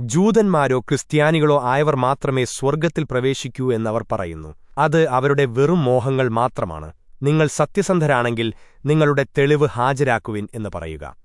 ജൂതന്മാരോ ക്രിസ്ത്യാനികളോ ആയവർ മാത്രമേ സ്വർഗത്തിൽ പ്രവേശിക്കൂ എന്നവർ പറയുന്നു. അത് അവരുടെ വെറും മോഹങ്ങൾ മാത്രമാണ്. നിങ്ങൾ സത്യസന്ധരാണെങ്കിൽ നിങ്ങളുടെ തെളിവ് ഹാജരാക്കുവിൻ എന്ന് പറയുക.